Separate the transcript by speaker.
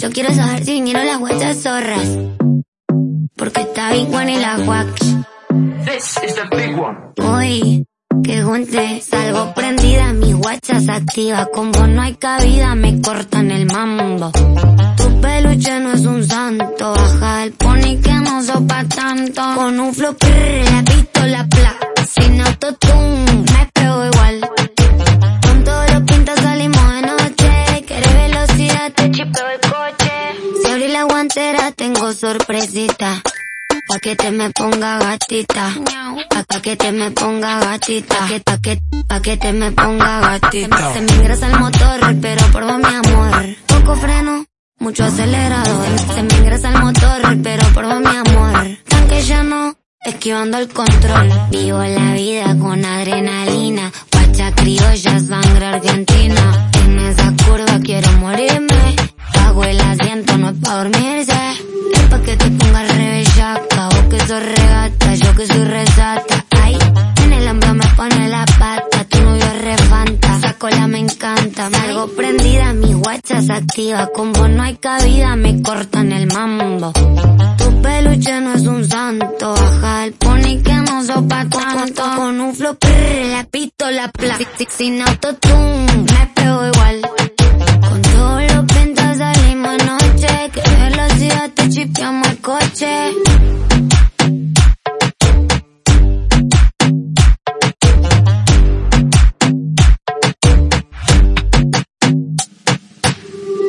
Speaker 1: Yo quiero saber si vinieron las guachas zorras. Porque está Big One y la Wax.
Speaker 2: This is the big one.
Speaker 1: Hoy, que junte, salgo prendida, mis guachas activa. Como no hay cabida, me cortan el mambo. Tu peluche no es un santo, baja el pony que no sopa tanto. Con un flow, la pistola, pla. Sin autotune, me pego igual. Con todos los pintas salimos de noche. Quieres velocidad, te chipeo guantera, tengo sorpresita. Pa' que te me ponga gatita. Pa' que te me ponga gatita. Pa' que, pa' que, pa' que te me ponga gatita. Se me ingresa el motor, pero por mi amor. Poco freno, mucho acelerador. Se me ingresa el motor, pero por mi amor. Tanque no esquivando el control. Vivo la vida con adrenalina. Guacha criolla, sangre argentina. Que te ponga rebellaca. Vos que sos regata, yo que soy resata. Ay, en el hombro me pone la pata. Tu novio refanta. Esa cola me encanta. Salgo prendida, mis guachas activa. Con vos no hay cabida, me cortan el mambo. Tu peluche no es un santo. Baja el pony que no sopa tanto. Con un flow, la pistola, pla. Sin autotune, me pego igual. Con todos los pintas salimos anoche. Que velocidad te chipeamos coche.